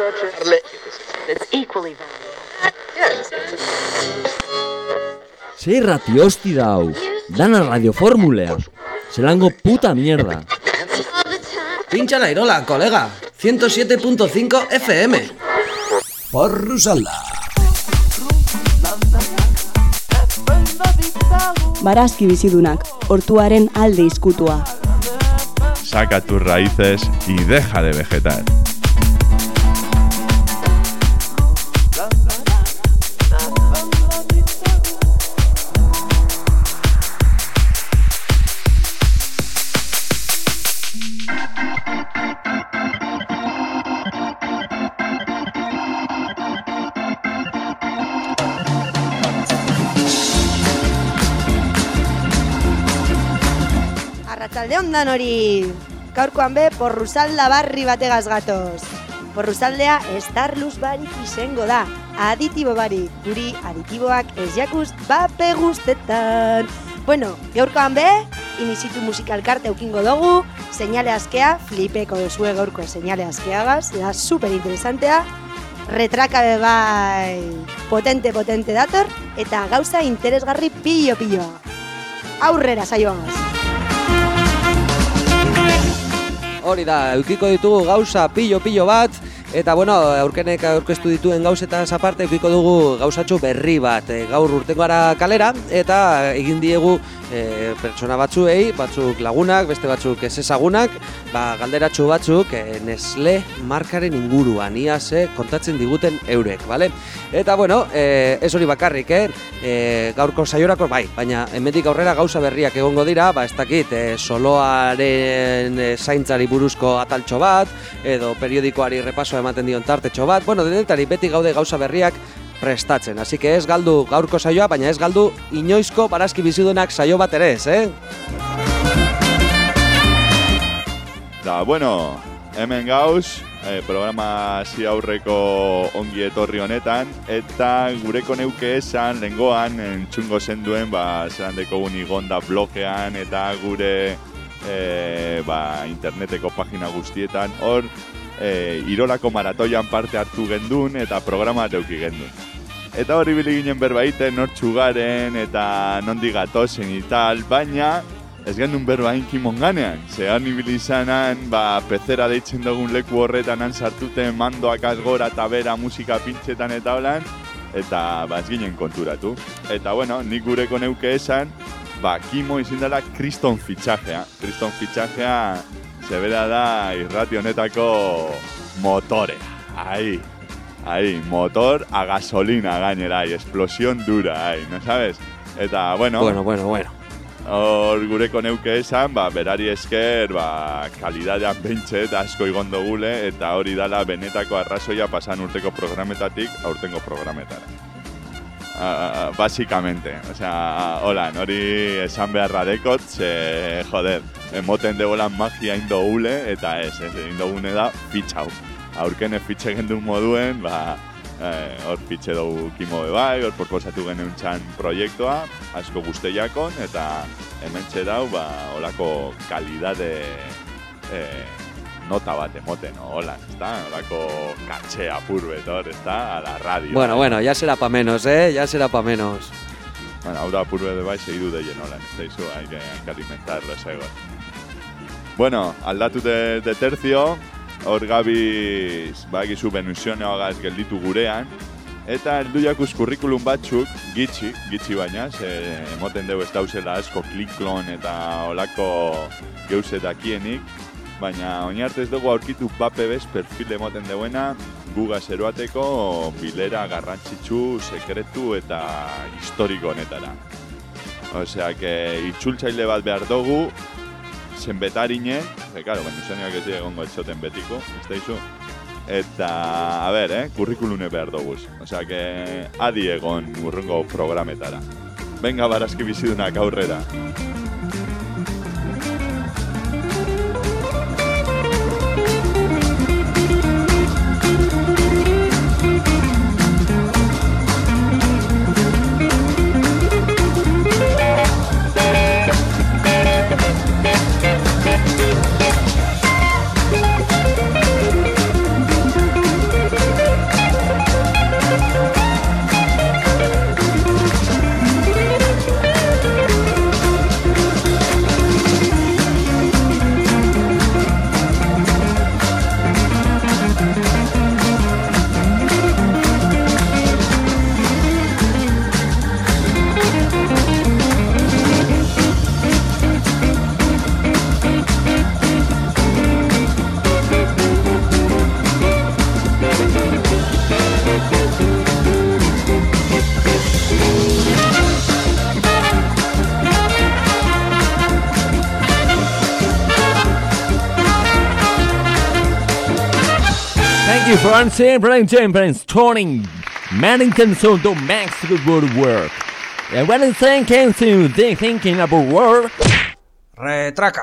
It's equally Ze irrati hosti da hau, dana radioformulea, zelango puta mierda. Pincha la irola, colega. 107.5 FM. Porrusalda. Barazki bizidunak, hortuaren alde izkutua. Saca tus raíces y deja de vegetar. Ondan hori, gaurkoan be, porrusalda barri bategaz gatoz. Porrusaldea estarluz barik izango da, aditibo barik, guri aditiboak ez jakuz bape guztetan. Bueno, gaurkoan be, inizitu musikalkarte eukingo dugu, seinale askea, flipeko duzue gaurko seinale askeagaz, da super interesantea, retraka be bai potente potente dator, eta gauza interesgarri pillo pilloa. Aurrera saioagaz. Hori da, eukiko ditugu gauza pillo-pillo bat, eta bueno, aurkenek aurkeztu dituen gauzetaz aparte, eukiko dugu gauzatxo berri bat. E, gaur urtengora kalera, eta egin diegu e, pertsona batzuei, batzuk lagunak, beste batzuk ez ezagunak, ba, galderatxu batzuk e, Nestle markaren inguruan, ia ze kontatzen diguten eurek, bale? Eta bueno, e, ez hori bakarrik, eh? E, gaurko saiorako bai, baina hemendik aurrera gauza berriak egongo dira, ba ez dakit, e, soloaren e, zaintzari buruzko ataltxo bat, edo periodikoari repaso ematen dion tartetxo bat, bueno, denetari beti gaude gauza berriak prestatzen. Así que ez galdu gaurko saioa, baina ez galdu inoizko barazki bizidunak saio bat ere ez, eh? Da, bueno, hemen gauz, eh, programa hasi aurreko ongi etorri honetan, eta gureko neuke esan, lengoan, entzungo zenduen, ba, zelan dekogun igonda blogean, eta gure eh, ba, interneteko pagina guztietan, hor, eh, irolako maratoian parte hartu gendun, eta programa teuki gendun. Eta hori bili ginen berbaiten, nortxu garen, eta nondi gatozen ital, baina ez gendun berba inkimon ganean. Zehan ibili ba, pezera deitzen dugun leku horretan sartuten mandoak azgora eta bera musika pintxetan eta holan, eta ba, ez ginen konturatu. Eta bueno, nik gureko neuke esan, ba, kimo izin dela kriston fitxajea. Kriston fitxajea, zebera da irrati honetako motorea. Ahí, ahí, motor a gasolina gainera, ahí, explosión dura, ahí, ¿no sabes? Eta, bueno, Bueno, bueno, bueno. hor gureko neuke esan, ba, berari esker, ba, kalidadean bentset asko igondo gule, eta hori dala benetako arrazoia pasan urteko programetatik aurtengo programetara. Uh, basikamente, osea, hola, hori esan beharra dekot, ze, joder, emoten degolan magia indo ule, eta ez, ez, indo gune da, fitxau. Aurkene fitxe gendun moduen, ba, eh, hor fitxe dugu kimo bai, hor proposatu genuen txan proiektua, asko guzteiakon, eta hemen dau, ba, olako kalidade eh, nota bat emoten, hola, ezta? Olako katxe apur betor, ezta? A la radio. Bueno, bueno, ya será pa menos, eh? Ya será pa menos. Bueno, hau da apur bete bai, segidu deien holan, ez hay que, hay que alimentar los egos. Bueno, aldatu de, de terzio, hor gabiz, ba, egizu benuzioneagaz gelditu gurean, eta heldu jakuz kurrikulum batzuk, gitxi, gitxi baina, ze emoten dugu ez dauzela asko kliklon eta olako geuse dakienik, baina ez dugu aurkitu bape bez perfil emoten duena, gugaz eroateko bilera garrantzitsu, sekretu eta historiko honetara. Osea, que itzultzaile bat behar dugu, zenbetarine, ze, karo, benuzeniak ez dira egongo etxoten betiko, ez da izu? Eta, a ber, eh, kurrikulune behar duguz. Osea, que adi egon urrengo programetara. Venga, barazki bizidunak aurrera. You, Francis. Brian James, turning Mannington so to max the good work. And when it's thinking to they thinking about work, Retraca.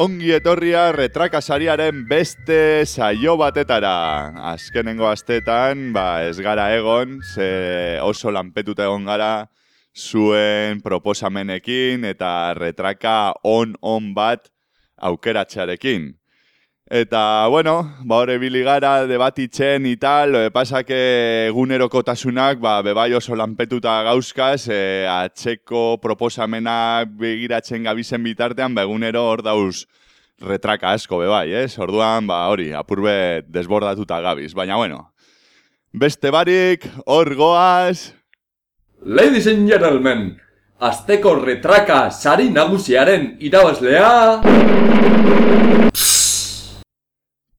Ongi etorria retrakasariaren beste saio batetara. Azkenengo astetan, ba, ez gara egon, ze oso lanpetuta egon gara zuen proposamenekin eta retraka on-on bat aukeratzearekin. Eta, bueno, ba, hori bili gara debatitzen y tal, lo que pasa que egunerokotasunak, ba, bebai oso lanpetuta gauzkaz, e, atxeko proposamenak begiratzen gabizen bitartean, ba, egunero hor dauz retraka asko bebai, ez? Orduan, ba, hori, apurbe desbordatuta gabiz. Baina, bueno, beste barik, hor goaz, Ladies and gentlemen, azteko retraka sari nagusiaren irabazlea...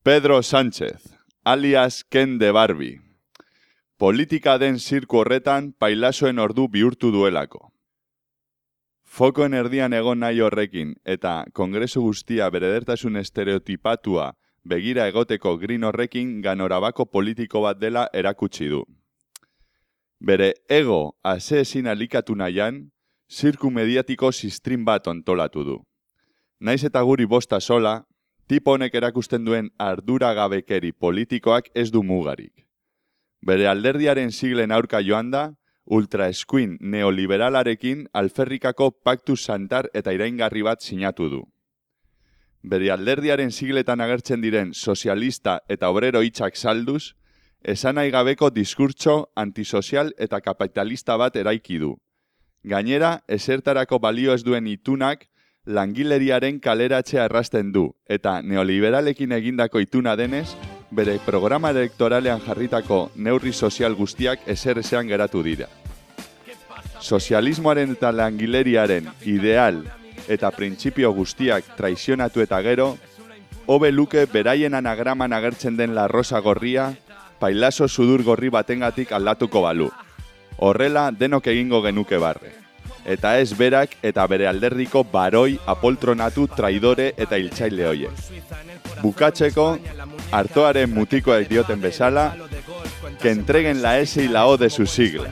Pedro Sánchez, alias Ken de Barbie. Politika den zirku horretan pailasoen ordu bihurtu duelako. Fokoen erdian egon nahi horrekin eta kongresu guztia beredertasun estereotipatua begira egoteko green horrekin ganorabako politiko bat dela erakutsi du. Bere ego ase ezin alikatu nahian, zirku mediatiko sistrin bat ontolatu du. Naiz eta guri bosta sola, tipo honek erakusten duen arduragabekeri politikoak ez du mugarik. Bere alderdiaren siglen aurka joan da, ultraeskuin neoliberalarekin alferrikako paktu santar eta iraingarri bat sinatu du. Bere alderdiaren sigletan agertzen diren sozialista eta obrero hitzak salduz, esan nahi gabeko diskurtso antisozial eta kapitalista bat eraiki du. Gainera, esertarako balio ez duen itunak langileriaren kaleratzea errasten du eta neoliberalekin egindako ituna denez, bere programa elektoralean jarritako neurri sozial guztiak ezer ezean geratu dira. Sozialismoaren eta langileriaren ideal eta printzipio guztiak traizionatu eta gero, hobe luke beraien anagraman agertzen den la rosa gorria, pailaso sudur gorri batengatik aldatuko balu. Horrela denok egingo genuke barre. Eta ez berak eta bere alderdiko baroi apoltronatu traidore eta hiltzaile hoie. Bukatzeko, hartoaren mutikoek dioten bezala, que entreguen la S y la O de sus siglas.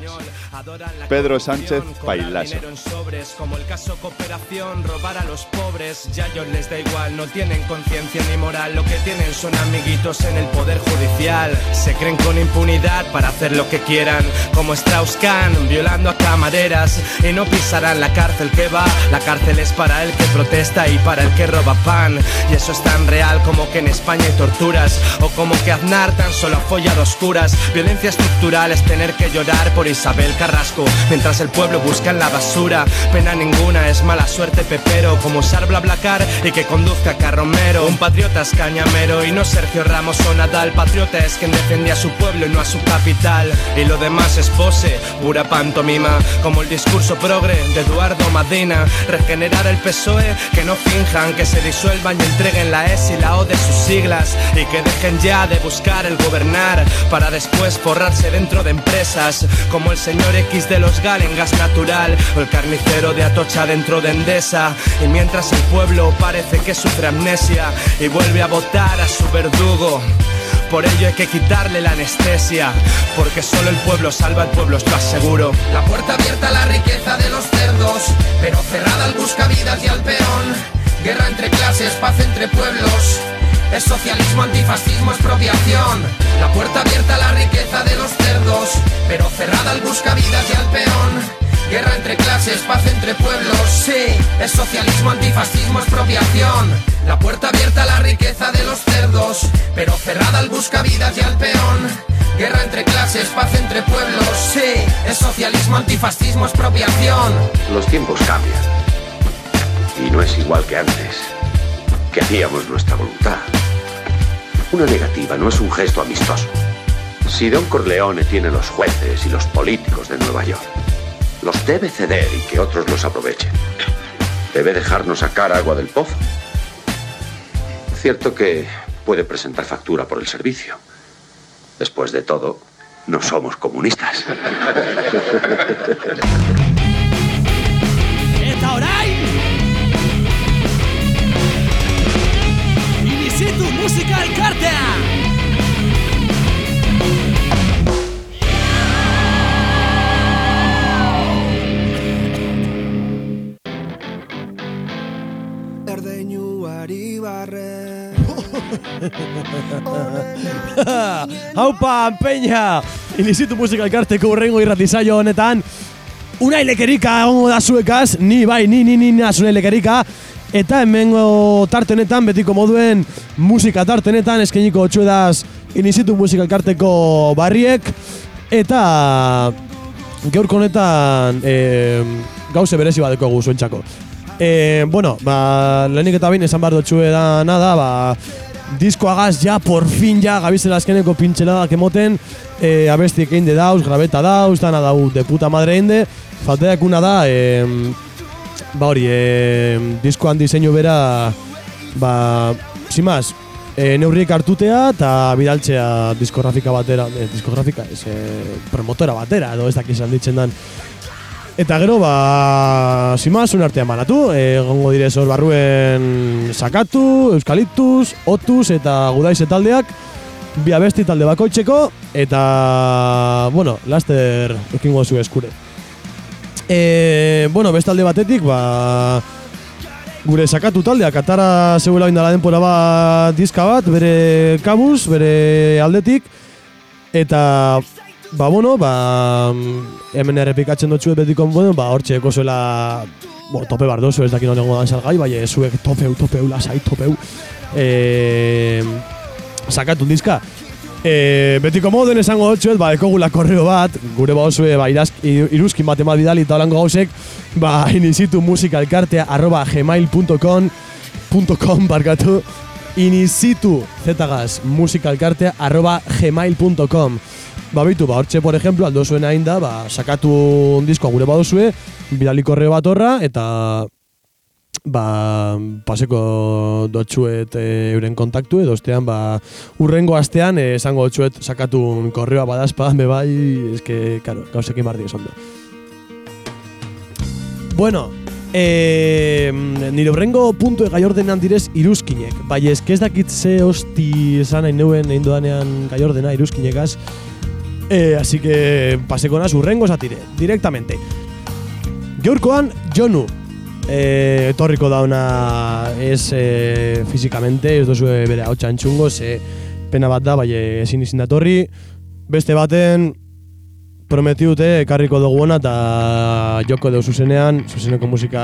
Pedro Sánchez Pailaso. Dinero en sobres, como el caso cooperación, robar a los pobres. Ya ellos les da igual, no tienen conciencia ni moral. Lo que tienen son amiguitos en el poder judicial. Se creen con impunidad para hacer lo que quieran, como Strauss-Kahn, violando a camareras. Y no pisarán la cárcel que va. La cárcel es para el que protesta y para el que roba pan. Y eso es tan real como que en España hay torturas. O como que Aznar tan solo ha follado oscuras. Violencia estructural es tener que llorar por Isabel Carrasco mientras el pueblo busca en la basura. Pena ninguna, es mala suerte pepero, como usar BlaBlaCar y que conduzca Carromero. Un patriota es cañamero y no Sergio Ramos o Nadal. Patriota es quien defiende a su pueblo y no a su capital. Y lo demás es pose, pura pantomima, como el discurso progre de Eduardo Madina. Regenerar el PSOE, que no finjan, que se disuelvan y entreguen la S y la O de sus siglas. Y que dejen ya de buscar el gobernar para después forrarse dentro de empresas como el señor X de los GAL en gas natural o el carnicero de Atocha dentro de Endesa. Y mientras el pueblo parece que sufre amnesia y vuelve a votar a su verdugo. Por ello hay que quitarle la anestesia, porque solo el pueblo salva al pueblo, os lo aseguro. La puerta abierta a la riqueza de los cerdos, pero cerrada al buscavidas y al peón. Guerra entre clases, paz entre pueblos. Es socialismo, antifascismo, expropiación. La puerta abierta a la riqueza de los cerdos, pero cerrada al buscavidas y al peón. Guerra entre clases, paz entre pueblos. Sí, es socialismo, antifascismo, expropiación. La puerta abierta a la riqueza de los cerdos, pero cerrada al buscavidas y al peón. Guerra entre clases, paz entre pueblos. Sí, es socialismo, antifascismo, expropiación. Los tiempos cambian. Y no es igual que antes, hacíamos nuestra voluntad. Una negativa no es un gesto amistoso. Si Don Corleone tiene los jueces y los políticos de Nueva York, los debe ceder y que otros los aprovechen. Debe dejarnos sacar agua del pozo. Cierto que puede presentar factura por el servicio. Después de todo, no somos comunistas. musika elkartea! Erdeinuari barre Haupa, peña! Inizitu musika elkarteko urrengo irratizaio honetan. Unai lekerika egongo da zuekaz, ni bai, ni, ni, ni, naz, unai lekerika. Eta hemengo tarte honetan, betiko moduen musika tarte honetan, eskeniko otxuedaz inizitu musika elkarteko barriek. Eta gaurko honetan e, gauze berezi bat dekogu zuentzako. E, bueno, ba, lehenik eta bain esan behar dutxue da nada, ba, diskoagaz ja, por fin ja, gabizela azkeneko pintxeladak emoten, e, abestiek egin de dauz, grabeta dauz, dana dau de puta madre egin de, falteak una da, e, ba hori, e, diskoan diseinu bera, ba, sin más, e, neurriek hartutea eta bidaltzea diskografika batera, e, diskografika, ez, e, promotora batera, edo ez dakizan ditzen dan, Eta gero, ba, sima, zuen artean banatu, egongo dire zor barruen sakatu, euskalitus, otus eta gudaize taldeak, bi abesti talde bakoitzeko, eta, bueno, laster ekingo zu eskure. E, bueno, bestalde batetik, ba, gure sakatu taldeak, atara zeuela indala denpora bat diska bat, bere kabuz, bere aldetik, eta Ba, bueno, ba, hemen errepikatzen dutxuet betiko, bueno, ba, hortxe eko zuela, bo, tope bar dozu, ez dakin honengo dan salgai, bai, zuek topeu, topeu, lasai, topeu, e, sakatu dizka. E, betiko moden esango dutxuet, ba, ekogula korreo bat, gure ba osue, ba, irazk, iruzkin bat emat bidali eta holango gauzek, ba, inizitu musikalkartea arroba gmail.com .com barkatu. Inizitu zetagaz musikalkartea arroba gmail.com Babitu, ba, hortxe, por ejemplo, aldo zuen hain da, ba, sakatu un disko gure badozue, bidali korreo bat horra, eta ba, paseko dotxuet e, euren kontaktu, edo ostean, ba, urrengo astean, e, esango dotxuet sakatu un korreoa badazpa, me bai, eske, karo, gauzekin bardi esan Bueno, e, nire urrengo puntu gai ordenan direz iruzkinek, bai ez, ez dakit ze hosti esan nahi neuen egin doanean gai ordena iruzkinekaz, Eh, así que paseko naz urrengo zatire, directamente. Gaurkoan, Jonu. Eh, etorriko dauna ez eh, fizikamente, ez dozu bere hau txantxungo, ze pena bat da, bai ezin izin datorri. Beste baten, prometiute, ekarriko dugu ona eta joko dugu zuzenean, zuzeneko musika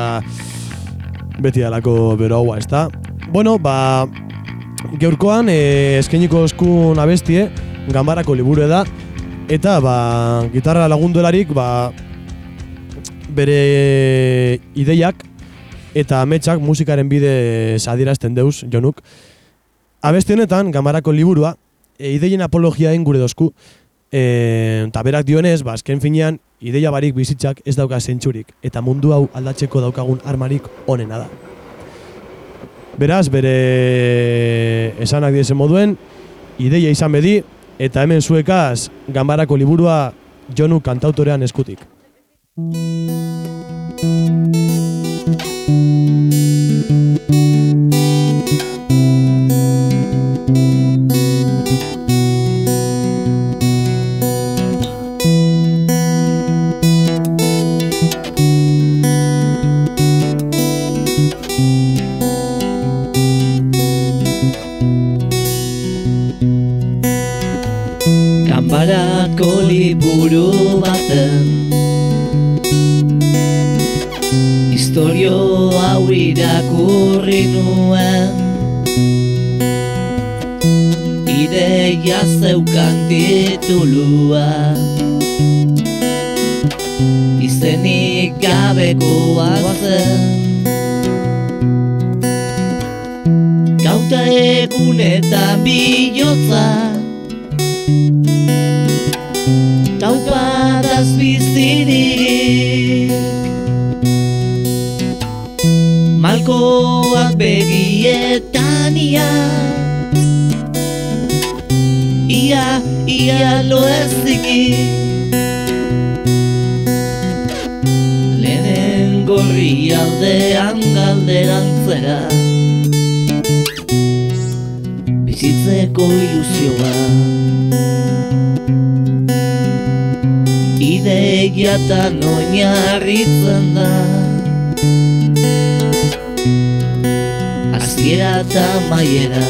beti alako bero haua, ez da? Bueno, ba, gaurkoan, eh, eskeniko eskun abestie, gambarako liburu da, Eta, ba, gitarra lagundularik, ba, bere ideiak eta ametsak musikaren bide sadirazten deuz, jonuk. Abeste honetan, gamarako liburua, e, ideien apologia gure dozku. E, eta berak dionez, ba, azken finean, ideia barik bizitzak ez dauka zentsurik. Eta mundu hau aldatzeko daukagun armarik onena da. Beraz, bere esanak diezen moduen, ideia izan bedi, Eta hemen zuekaz, ganbarako liburua jonu kantautorean eskutik. Liburu titulua Izenik gabekoa zen. Gauta egun eta bilotzak taupadaz bizirik. Malkoak begietan ia Ia, ia lo ez Lehen gorri aldean galderan zera bizitzeko ilusioa Ideiatan oinarritzen da Aziera eta maiera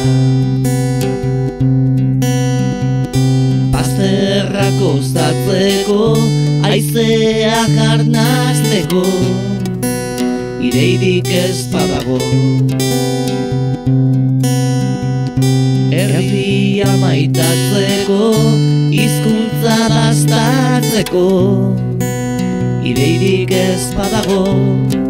Bazterrak ostatzeko Aizea jarnazteko Ireidik ez badago. Herria maitatzeko Hizkuntza dastatzeko. Ireidik ez badago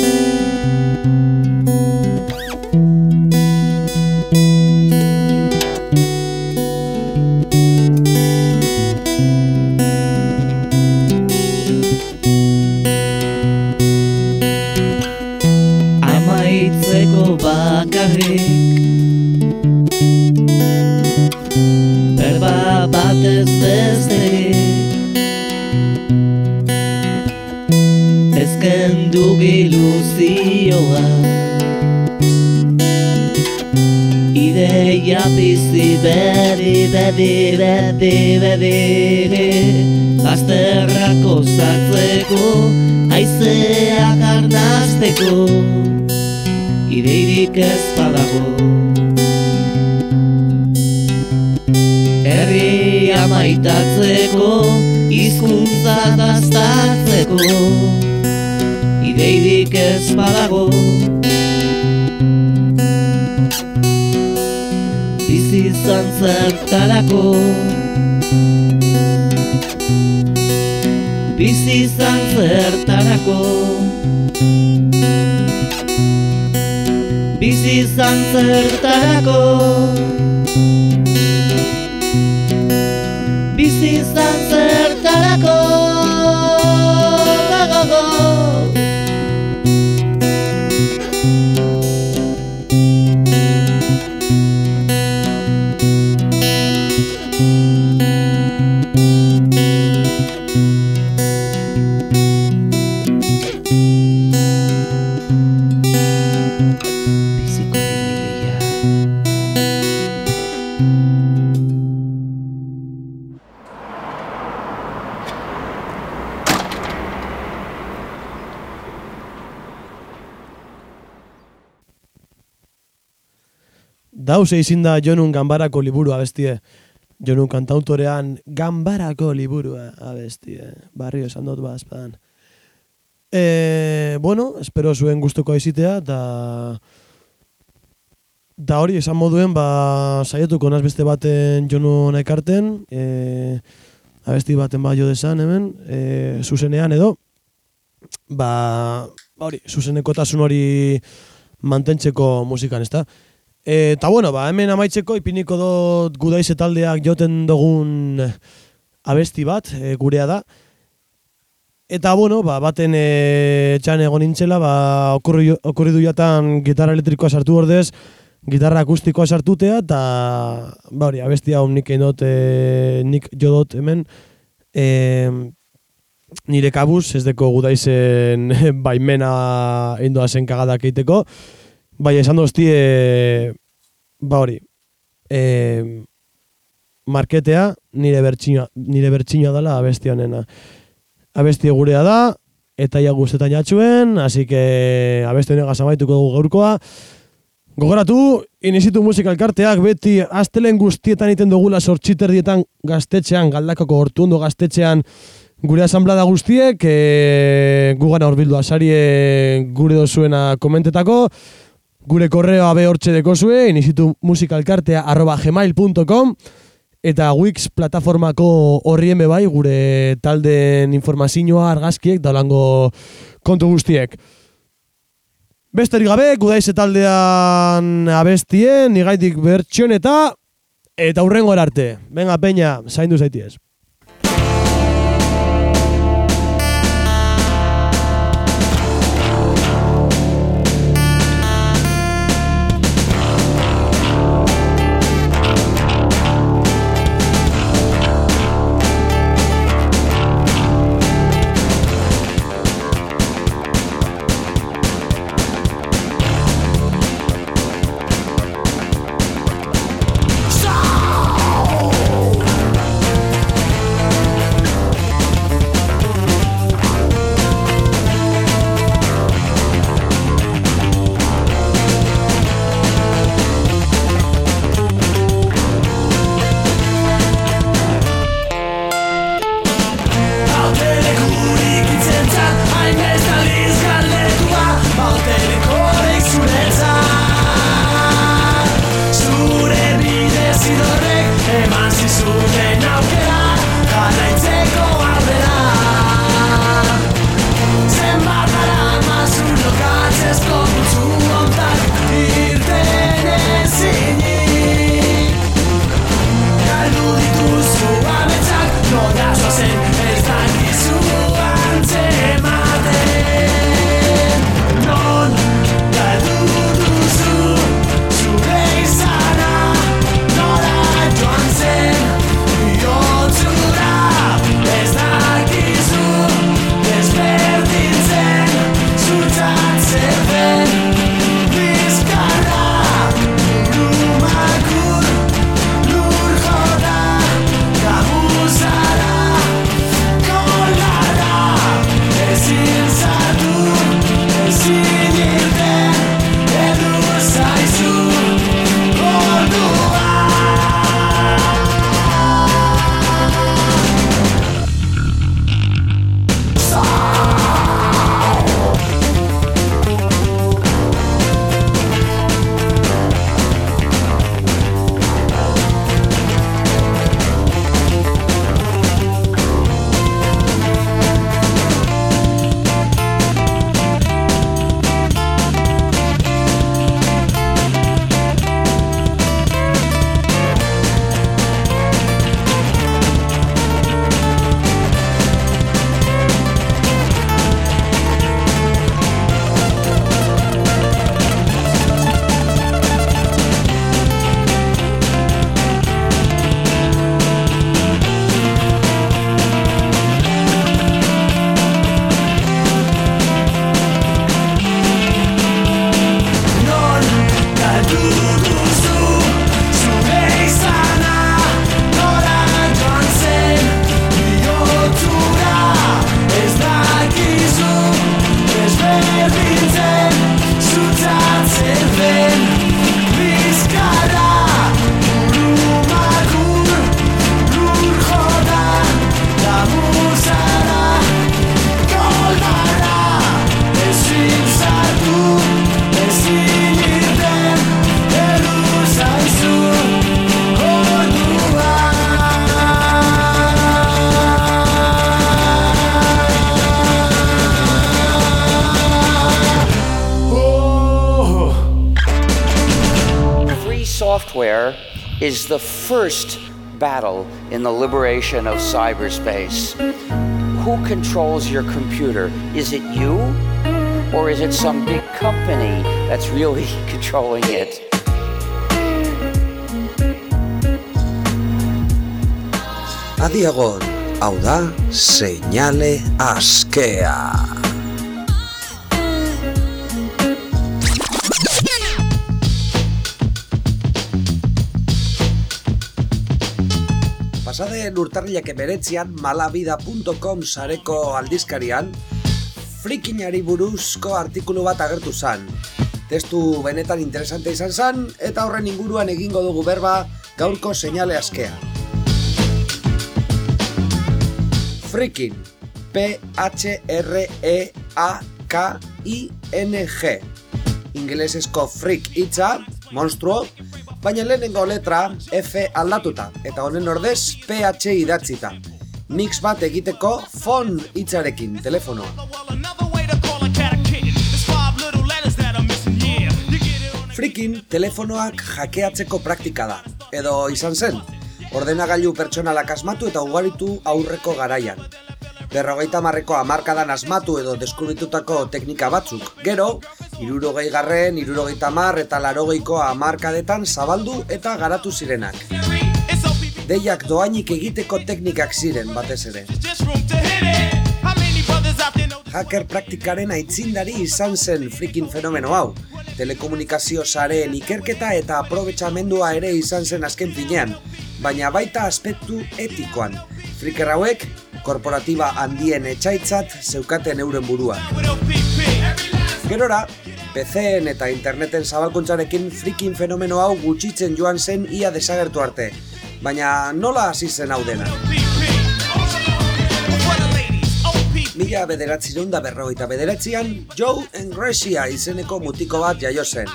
bedi, bedi Bazterrak osatzeko, aizeak arnazteko Ideirik ez badago. Herria maitatzeko, hizkuntza dastatzeko Ideirik ez badago. Bizi izan zertarako izan zertarako. Bizi izan zertarako. Bizi izan zertarako Dause izin da Jonun Ganbarako liburu abestie. Jonun kantautorean Ganbarako liburu abestie. Barrio esan dut bazpadan. E, bueno, espero zuen gustuko aizitea, da... Da hori, esan moduen, ba, saietuko naz beste baten Jonun ekarten, e, abesti baten ba jo desan hemen, e, zuzenean edo, ba, ba hori, zuzenekotasun hori mantentzeko musikan, ezta? Eta bueno, ba, hemen amaitzeko ipiniko dut gudaize taldeak joten dugun abesti bat, e, gurea da. Eta bueno, ba, baten e, txan egon nintzela, ba, okurri, okurri du jatan gitarra elektrikoa sartu ordez, gitarra akustikoa sartutea, eta ba hori, abesti hau nik egin dut, e, nik jo dut hemen, e, nire kabuz, ez deko gudaizen baimena indoa zen kagadak egiteko, Bai, esan doztie, ba hori, e, marketea nire bertxina, nire bertxina dela abesti honena. Abesti gurea da, eta ia guztetan jatxuen, así que abesti honega amaituko dugu gaurkoa. Gogoratu, inizitu musika elkarteak beti astelen guztietan iten dugula sortxiterdietan gaztetxean, galdakako hortu ondo gaztetxean gure asamblada guztiek, e, gugana horbildu asarie gure dozuena komentetako, Gure korreo abe hortxe dekozue, inizitu musikalkartea arroba gmail.com eta Wix plataformako horrien bai gure talden informazioa argazkiek daulango kontu guztiek. Besterik gabe, gudaize taldean abestien, nigaitik bertxion eta eta hurrengo erarte. Venga, peña, zaindu zaitiez. Software is the first battle in the liberation of cyberspace. Who controls your computer? Is it you? Or is it some big company that's really controlling it? Adiagon, askea. Pasade urtarrilak emeretzian malabida.com sareko aldizkarian frikinari buruzko artikulu bat agertu zan. Testu benetan interesante izan zan eta horren inguruan egingo dugu berba gaurko seinale askea. Freaking P-H-R-E-A-K-I-N-G Ingelesezko freak hitza, monstruo, baina lehenengo letra F aldatuta, eta honen ordez PH idatzita. Mix bat egiteko phone hitzarekin, telefonoa. Frikin telefonoak jakeatzeko praktika da, edo izan zen, ordenagailu pertsonalak asmatu eta ugaritu aurreko garaian. Berrogeita marreko amarkadan asmatu edo deskubritutako teknika batzuk. Gero, irurogei garren, irurogeita mar eta larogeiko amarkadetan zabaldu eta garatu zirenak. Deiak doainik egiteko teknikak ziren batez ere. Hacker praktikaren aitzindari izan zen frikin fenomeno hau. Telekomunikazio sareen ikerketa eta aprobetxamendua ere izan zen azken finean, baina baita aspektu etikoan. Friker hauek, korporatiba handien etxaitzat zeukaten euren burua. Gerora, PC-en eta interneten zabalkuntzarekin frikin fenomeno hau gutxitzen joan zen ia desagertu arte. Baina nola hasi zen hau dena? Mila bederatzi da berrogeita bederatzean, Joe Engresia izeneko mutiko bat jaio zen.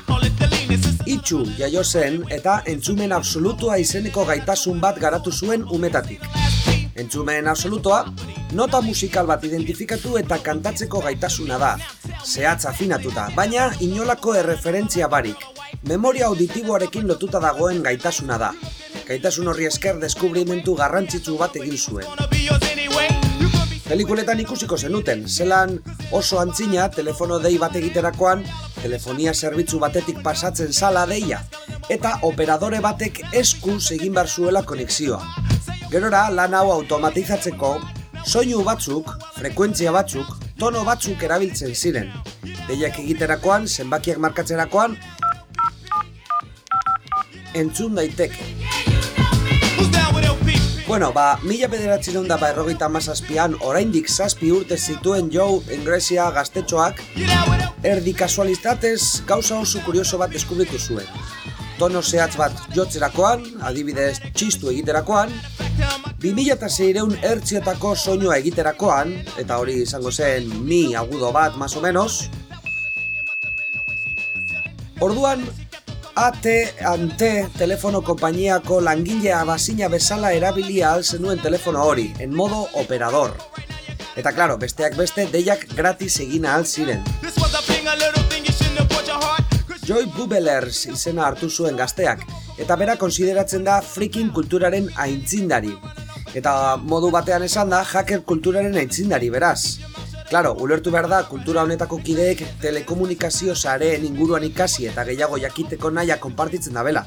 Itxu jaio zen eta entzumen absolutua izeneko gaitasun bat garatu zuen umetatik. Entzumen absolutoa, nota musikal bat identifikatu eta kantatzeko gaitasuna da, zehatz afinatuta, baina inolako erreferentzia barik. Memoria auditiboarekin lotuta dagoen gaitasuna da. Gaitasun horri esker deskubrimentu garrantzitsu bat egin zuen. Pelikuletan ikusiko zenuten, zelan oso antzina telefono dei bat egiterakoan, telefonia zerbitzu batetik pasatzen sala deia, eta operadore batek eskuz egin behar zuela konexioa. Gerora, lan hau automatizatzeko, soinu batzuk, frekuentzia batzuk, tono batzuk erabiltzen ziren. Deiak egiterakoan, zenbakiak markatzerakoan, entzun daiteke. Bueno, ba, mila bederatzi da ba errogeita mazazpian, oraindik zazpi urte zituen Joe Engresia gaztetxoak, erdi kasualistatez gauza oso kurioso bat deskubritu zuen. Tono zehatz bat jotzerakoan, adibidez txistu egiterakoan, 2006 ertziotako soinua egiterakoan, eta hori izango zen mi agudo bat, más o menos, Orduan, AT ante telefono konpainiako langilea basina bezala erabilia al zenuen telefono hori, en modo operador. Eta claro, besteak beste deiak gratis egina al ziren. Joy Bubelers izena hartu zuen gazteak, eta bera konsideratzen da freaking kulturaren aintzindari. Eta modu batean esan da hacker kulturaren aintzindari, beraz. Claro, ulertu behar da, kultura honetako kideek telekomunikazio sareen inguruan ikasi eta gehiago jakiteko naia konpartitzen da bela.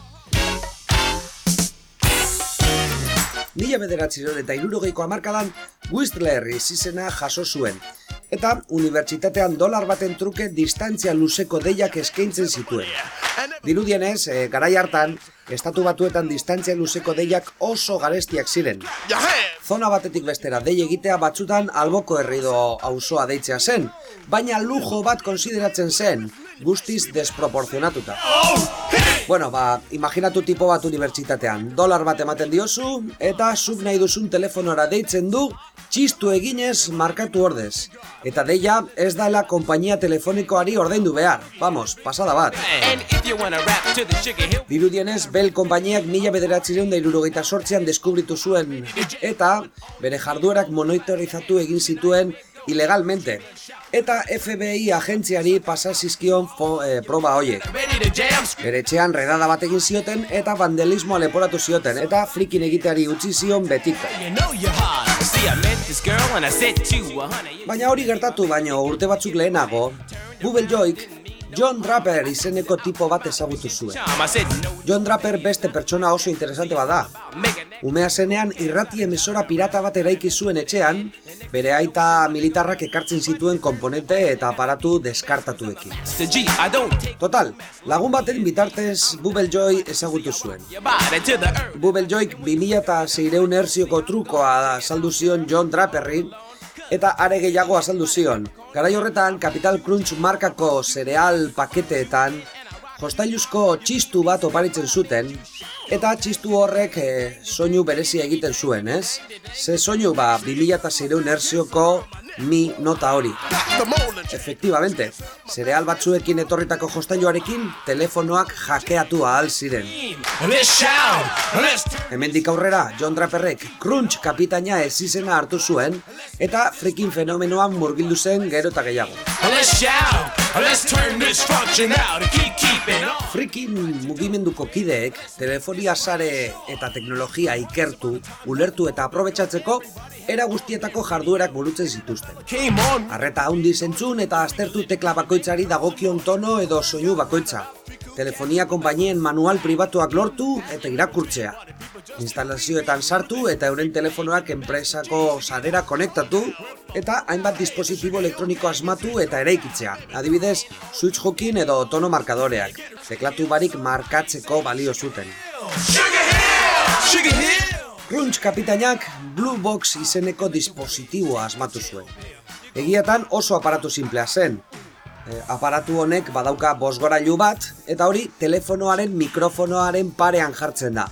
Mila bederatziron eta irurogeiko amarkadan, Whistler izizena jaso zuen. Eta unibertsitatean dolar baten truke distantzia luzeko deiak eskaintzen zituen. Dirudienez, e, garai hartan, estatu batuetan distantzia luzeko deiak oso garestiak ziren. Zona batetik bestera dei egitea batzutan alboko herrido auzoa deitzea zen, baina lujo bat konsideratzen zen, guztiz desproporzionatuta. Bueno, ba, imaginatu tipo bat unibertsitatean, dolar bat ematen diozu, eta zuk nahi duzun telefonora deitzen du, txistu eginez markatu ordez. Eta deia ez daela konpainia telefonikoari ordaindu behar. Vamos, pasada bat. Dirudienez, Bell konpainiak mila bederatzireun da irurogeita sortzean deskubritu zuen eta bere jarduerak monitorizatu egin zituen ilegalmente. Eta FBI agentziari pasa zizkion fo, eh, proba hoiek. Bere etxean redada bat egin zioten eta vandelismoa leporatu zioten eta frikin egiteari utzi zion betiko. Baina hori gertatu baino urte batzuk lehenago, Bubble Joik John Draper izeneko tipo bat ezagutu zuen. John Draper beste pertsona oso interesante bada. Umea zenean irrati emisora pirata bat eraiki zuen etxean, bere aita militarrak ekartzen zituen komponente eta aparatu deskartatuekin. Total, lagun baten bitartez Bubble Joy ezagutu zuen. Bubble Joyk 2006 erzioko trukoa saldu zion John Draperri, eta are gehiago azaldu zion. Garai horretan, Capital Crunch markako cereal paketeetan jostailuzko txistu bat oparitzen zuten, eta txistu horrek e, soinu berezia egiten zuen, ez? Ze soinu ba, 2006 erzioko mi nota hori. Efectivamente, cereal batzuekin etorritako jostailuarekin telefonoak jakeatu ahal ziren. Hemendik aurrera, John Draperrek crunch kapitaina ez izena hartu zuen eta freaking fenomenoan murgildu zen gero eta gehiago. Freaking mugimenduko kideek telefonia sare eta teknologia ikertu, ulertu eta aprobetsatzeko era guztietako jarduerak burutzen zituzten. Arreta handi zentzun eta aztertu tekla bakoitzari dagokion tono edo soinu bakoitza. Telefonia konpainien manual pribatuak lortu eta irakurtzea. Instalazioetan sartu eta euren telefonoak enpresako sarera konektatu eta hainbat dispositibo elektroniko asmatu eta eraikitzea. Adibidez, switch jokin edo tono markadoreak. Teklatu barik markatzeko balio zuten. Crunch kapitainak Blue Box izeneko dispositiboa asmatu zuen. Egiatan oso aparatu simplea zen. E, aparatu honek badauka bosgorailu bat eta hori telefonoaren mikrofonoaren parean jartzen da.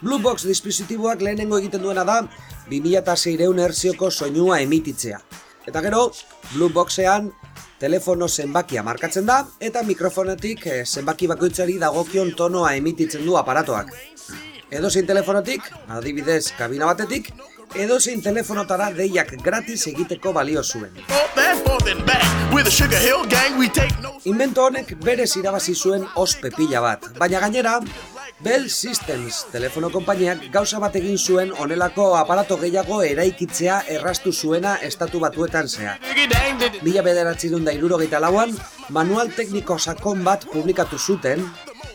Blue Box dispositiboak lehenengo egiten duena da 2006 erzioko soinua emititzea. Eta gero, Blue Boxean telefono zenbakia markatzen da eta mikrofonetik eh, zenbaki bakoitzari dagokion tonoa emititzen du aparatoak. Edozein telefonotik, adibidez kabina batetik, edozein telefonotara deiak gratis egiteko balio zuen. Invento honek berez irabazi zuen ospe pila bat, baina gainera, Bell Systems telefono konpainiak gauza bat egin zuen onelako aparato gehiago eraikitzea errastu zuena estatu batuetan zea. Mila bederatzi da irurogeita lauan, manual tekniko sakon bat publikatu zuten,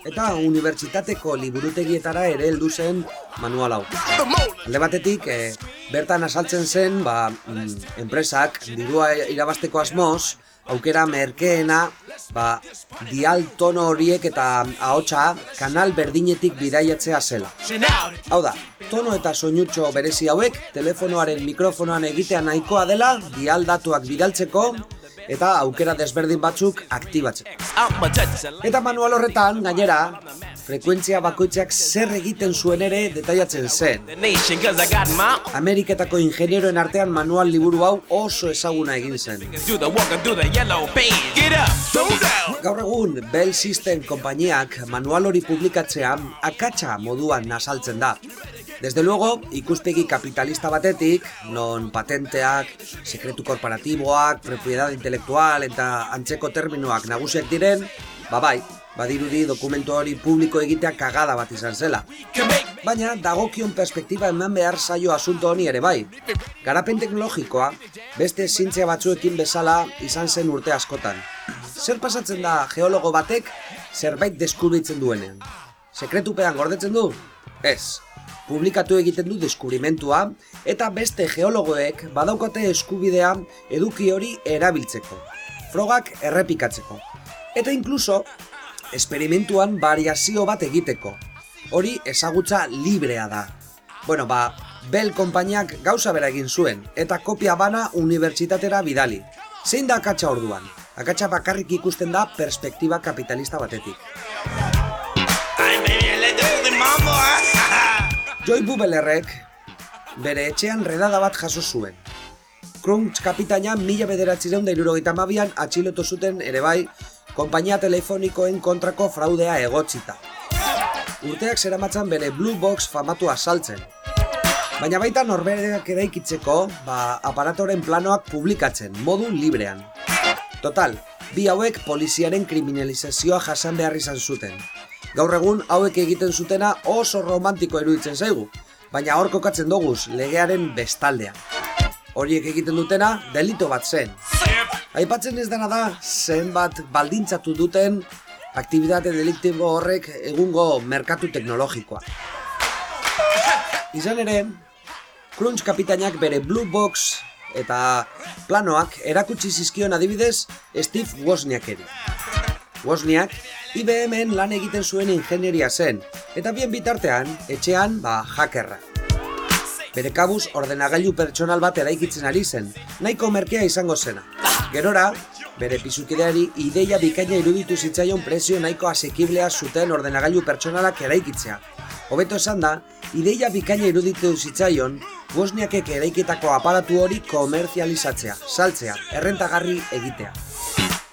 eta unibertsitateko liburutegietara ere heldu zen manual hau. Alde batetik, e, bertan asaltzen zen, ba, mm, enpresak dirua irabasteko asmoz, aukera merkeena, ba, dial tono horiek eta ahotsa kanal berdinetik bidaiatzea zela. Hau da, tono eta soinutxo berezi hauek telefonoaren mikrofonoan egitea nahikoa dela dial datuak bidaltzeko eta aukera desberdin batzuk aktibatzeko. Eta manual horretan, gainera, frekuentzia bakoitzak zer egiten zuen ere detailatzen zen. Ameriketako ingenieroen artean manual liburu hau oso ezaguna egin zen. Gaur egun, Bell System konpainiak manual hori publikatzea akatsa moduan nasaltzen da. Desde luego, ikuspegi kapitalista batetik, non patenteak, sekretu korporatiboak, propiedad intelektual eta antzeko terminoak nagusiak diren, ba bai, badirudi dokumentu hori publiko egitea kagada bat izan zela. Baina dagokion perspektiba eman behar saio asunto honi ere bai. Garapen teknologikoa, beste zintzea batzuekin bezala izan zen urte askotan. Zer pasatzen da geologo batek zerbait deskubritzen duenean? Sekretupean gordetzen du? Ez publikatu egiten du deskubrimentua eta beste geologoek badaukote eskubidea eduki hori erabiltzeko, frogak errepikatzeko, eta inkluso esperimentuan variazio bat egiteko, hori ezagutza librea da. Bueno, ba, Bell konpainiak gauza bera egin zuen, eta kopia bana unibertsitatera bidali. Zein da akatsa orduan? Akatsa bakarrik ikusten da perspektiba kapitalista batetik. Joy Bubelerrek bere etxean redada bat jaso zuen. Crunch kapitaina mila bederatzireun da irurogeita mabian atxilotu zuten ere bai konpainia telefonikoen kontrako fraudea egotzita. Urteak zeramatzan bere Blue Box famatu asaltzen. Baina baita norbereak eraikitzeko, ba, aparatoren planoak publikatzen, modu librean. Total, bi hauek poliziaren kriminalizazioa jasan behar izan zuten. Gaur egun hauek egiten zutena oso romantiko iruditzen zaigu, baina hor kokatzen doguz legearen bestaldean. Horiek egiten dutena delito bat zen. Aipatzen ez dena da zenbat baldintzatu duten aktibitate deliktibo horrek egungo merkatu teknologikoa. Izan ere, Crunch kapitainak bere Blue Box eta planoak erakutsi zizkion adibidez Steve Wozniakeri. Wozniak IBMen lan egiten zuen ingenieria zen, eta bien bitartean, etxean, ba, hackerra. Bere kabuz ordenagailu pertsonal bat eraikitzen ari zen, nahiko merkea izango zena. Gerora, bere pizukideari ideia bikaina iruditu zitzaion prezio nahiko asekiblea zuten ordenagailu pertsonalak eraikitzea. Hobeto esan da, ideia bikaina iruditu zitzaion, Bosniakek eraiketako aparatu hori komerzializatzea, saltzea, errentagarri egitea.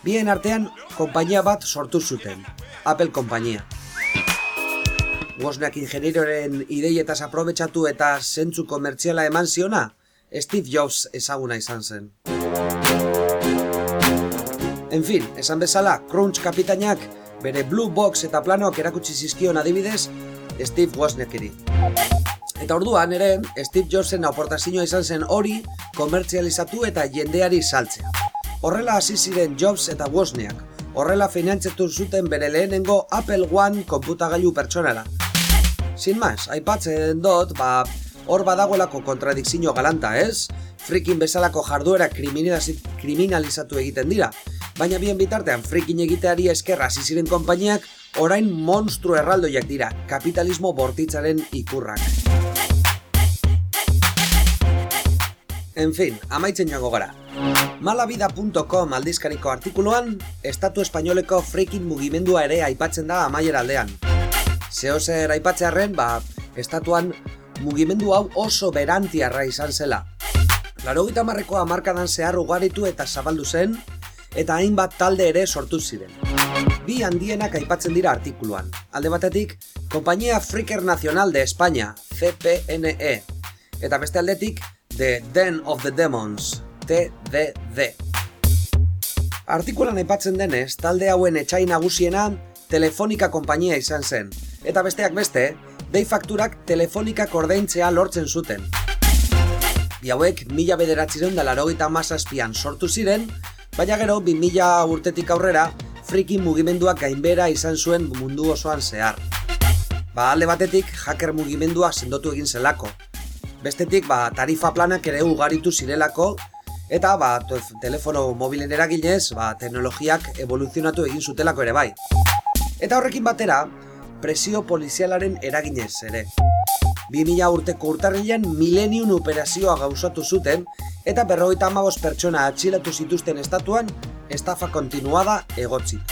Bien artean, konpainia bat sortu zuten, Apple konpainia. Bosniak ingenieroren ideietaz aprobetsatu eta zentzu komertziala eman ziona, Steve Jobs ezaguna izan zen. En fin, esan bezala, Crunch kapitainak bere Blue Box eta planoak erakutsi zizkion adibidez, Steve Wozniakeri. Eta orduan ere, Steve Jobsen aportazioa izan zen hori komertzializatu eta jendeari saltzea. Horrela hasi ziren Jobs eta Wozniak, horrela finantzetu zuten bere lehenengo Apple One konputagailu pertsonara. Sin mas, aipatzen dut, ba, hor badagoelako kontradikzio galanta, ez? Frikin bezalako jarduera kriminalizatu egiten dira. Baina bien bitartean, frikin egiteari eskerra hasi ziren konpainiak, orain monstru erraldoiak dira, kapitalismo bortitzaren ikurrak. En fin, amaitzen joango gara. Malavida.com aldizkariko artikuluan, Estatu Espainoleko frikin mugimendua ere aipatzen da amaier aldean. Zeo zer aipatzearen, ba, Estatuan mugimendu hau oso berantiarra izan zela. Laro gita marreko amarkadan zehar ugaritu eta zabaldu zen, eta hainbat talde ere sortu ziren. Bi handienak aipatzen dira artikuluan. Alde batetik, Kompainia Friker Nacional de España, CPNE, eta beste aldetik, The Den of the Demons, TDD. Artikulan aipatzen denez, talde hauen etxai nagusiena Telefonika konpainia izan zen, eta besteak beste, dei fakturak telefonikak ordaintzea lortzen zuten. Bi hauek, mila bederatzireun da larogeita mazazpian sortu ziren, baina gero, bi mila urtetik aurrera, friki mugimenduak gainbera izan zuen mundu osoan zehar. Ba, alde batetik, hacker mugimendua sendotu egin zelako. Bestetik, ba, tarifa planak ere ugaritu zirelako, eta ba, telefono mobilen eraginez, ba, teknologiak evoluzionatu egin zutelako ere bai. Eta horrekin batera, presio polizialaren eraginez ere. 2000 urteko urtarrilean milenium operazioa gauzatu zuten eta berrogeita amabos pertsona atxilatu zituzten estatuan estafa kontinuada egotzi.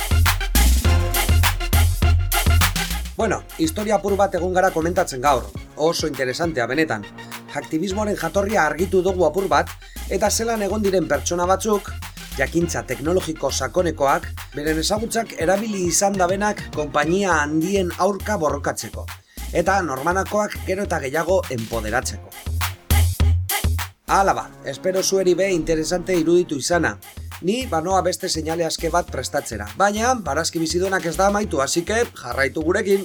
Bueno, historia apur bat egon gara komentatzen gaur, oso interesantea benetan. Aktivismoaren jatorria argitu dugu apur bat, eta zelan egon diren pertsona batzuk, jakintza teknologiko sakonekoak, beren ezagutzak erabili izan dabenak konpainia handien aurka borrokatzeko, eta normanakoak gero eta gehiago empoderatzeko. Hala ba, espero zueri be interesante iruditu izana. Ni banoa beste seinale aske bat prestatzera. Baina, barazki bizidunak ez da amaitu, hasi jarraitu gurekin.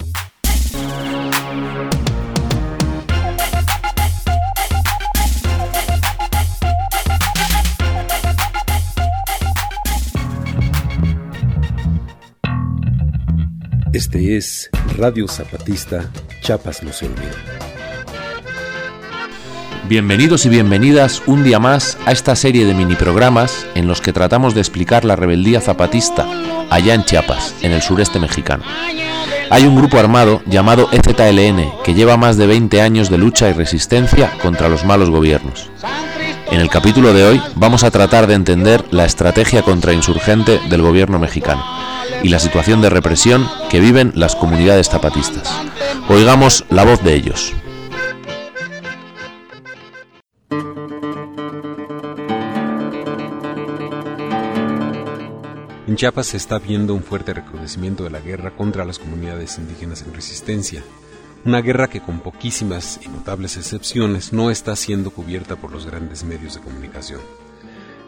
Este es Radio Zapatista, Chapas no se olvida. Bienvenidos y bienvenidas un día más a esta serie de mini programas en los que tratamos de explicar la rebeldía zapatista allá en Chiapas, en el sureste mexicano. Hay un grupo armado llamado EZLN que lleva más de 20 años de lucha y resistencia contra los malos gobiernos. En el capítulo de hoy vamos a tratar de entender la estrategia contrainsurgente del gobierno mexicano y la situación de represión que viven las comunidades zapatistas. Oigamos la voz de ellos. En Chiapas se está viendo un fuerte recrudecimiento de la guerra contra las comunidades indígenas en resistencia. Una guerra que con poquísimas y notables excepciones no está siendo cubierta por los grandes medios de comunicación.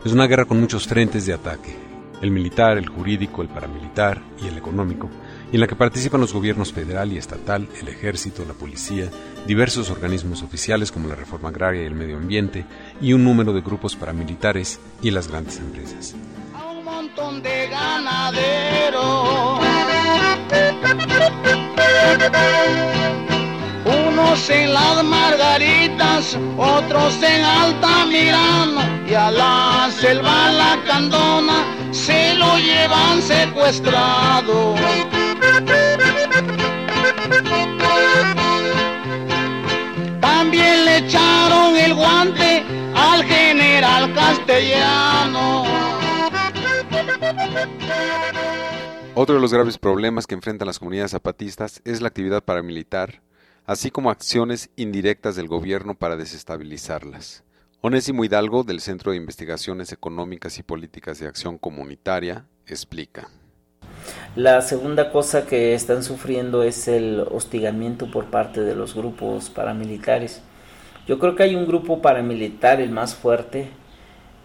Es una guerra con muchos frentes de ataque, el militar, el jurídico, el paramilitar y el económico, y en la que participan los gobiernos federal y estatal, el ejército, la policía, diversos organismos oficiales como la Reforma Agraria y el Medio Ambiente, y un número de grupos paramilitares y las grandes empresas. un montón de ganaderos. Unos en las margaritas, otros en Altamirano y a la selva la candona se lo llevan secuestrado. También le echaron el guante al general castellano. Otro de los graves problemas que enfrentan las comunidades zapatistas es la actividad paramilitar, así como acciones indirectas del gobierno para desestabilizarlas. Onésimo Hidalgo, del Centro de Investigaciones Económicas y Políticas de Acción Comunitaria, explica. La segunda cosa que están sufriendo es el hostigamiento por parte de los grupos paramilitares. Yo creo que hay un grupo paramilitar, el más fuerte,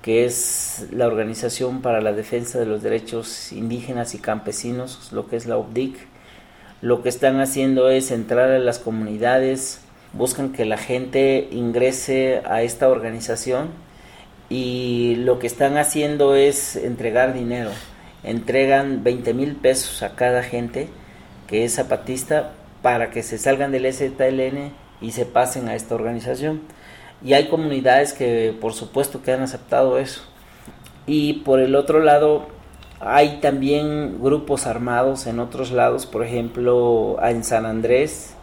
que es la Organización para la Defensa de los Derechos Indígenas y Campesinos, lo que es la OBDIC. Lo que están haciendo es entrar a las comunidades, buscan que la gente ingrese a esta organización y lo que están haciendo es entregar dinero. Entregan 20 mil pesos a cada gente que es zapatista para que se salgan del STLN y se pasen a esta organización. Y hay comunidades que por supuesto que han aceptado eso. Y por el otro lado, hay también grupos armados en otros lados, por ejemplo, en San Andrés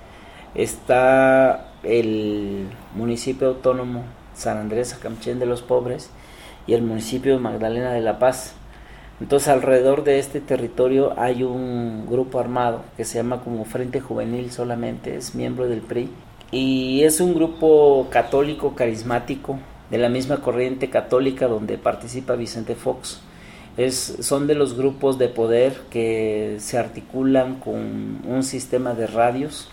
está el municipio autónomo San Andrés Acamchén de los Pobres y el municipio de Magdalena de la Paz. Entonces alrededor de este territorio hay un grupo armado que se llama como Frente Juvenil solamente, es miembro del PRI y es un grupo católico carismático de la misma corriente católica donde participa Vicente Fox. Es, son de los grupos de poder que se articulan con un sistema de radios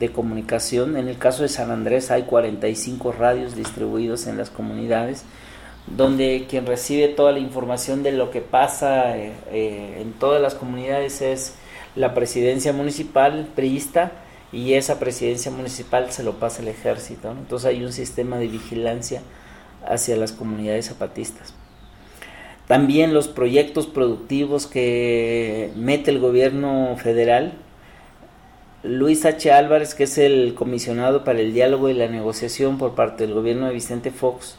de comunicación. En el caso de San Andrés hay 45 radios distribuidos en las comunidades, donde quien recibe toda la información de lo que pasa eh, eh, en todas las comunidades es la presidencia municipal priista y esa presidencia municipal se lo pasa el ejército. Entonces hay un sistema de vigilancia hacia las comunidades zapatistas. También los proyectos productivos que mete el gobierno federal. Luis H. Álvarez, que es el comisionado para el diálogo y la negociación por parte del gobierno de Vicente Fox,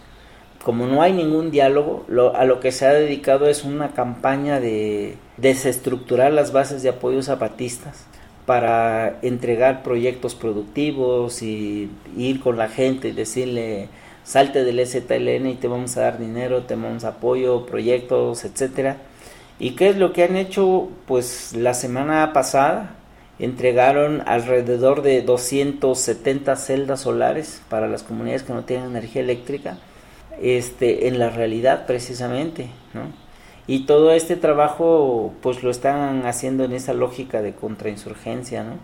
como no hay ningún diálogo, lo, a lo que se ha dedicado es una campaña de desestructurar las bases de apoyo zapatistas para entregar proyectos productivos y ir con la gente y decirle salte del STLN y te vamos a dar dinero, te vamos a apoyo, proyectos, etcétera. ¿Y qué es lo que han hecho? Pues la semana pasada entregaron alrededor de 270 celdas solares para las comunidades que no tienen energía eléctrica, este, en la realidad precisamente, ¿no? Y todo este trabajo pues lo están haciendo en esa lógica de contrainsurgencia, ¿no?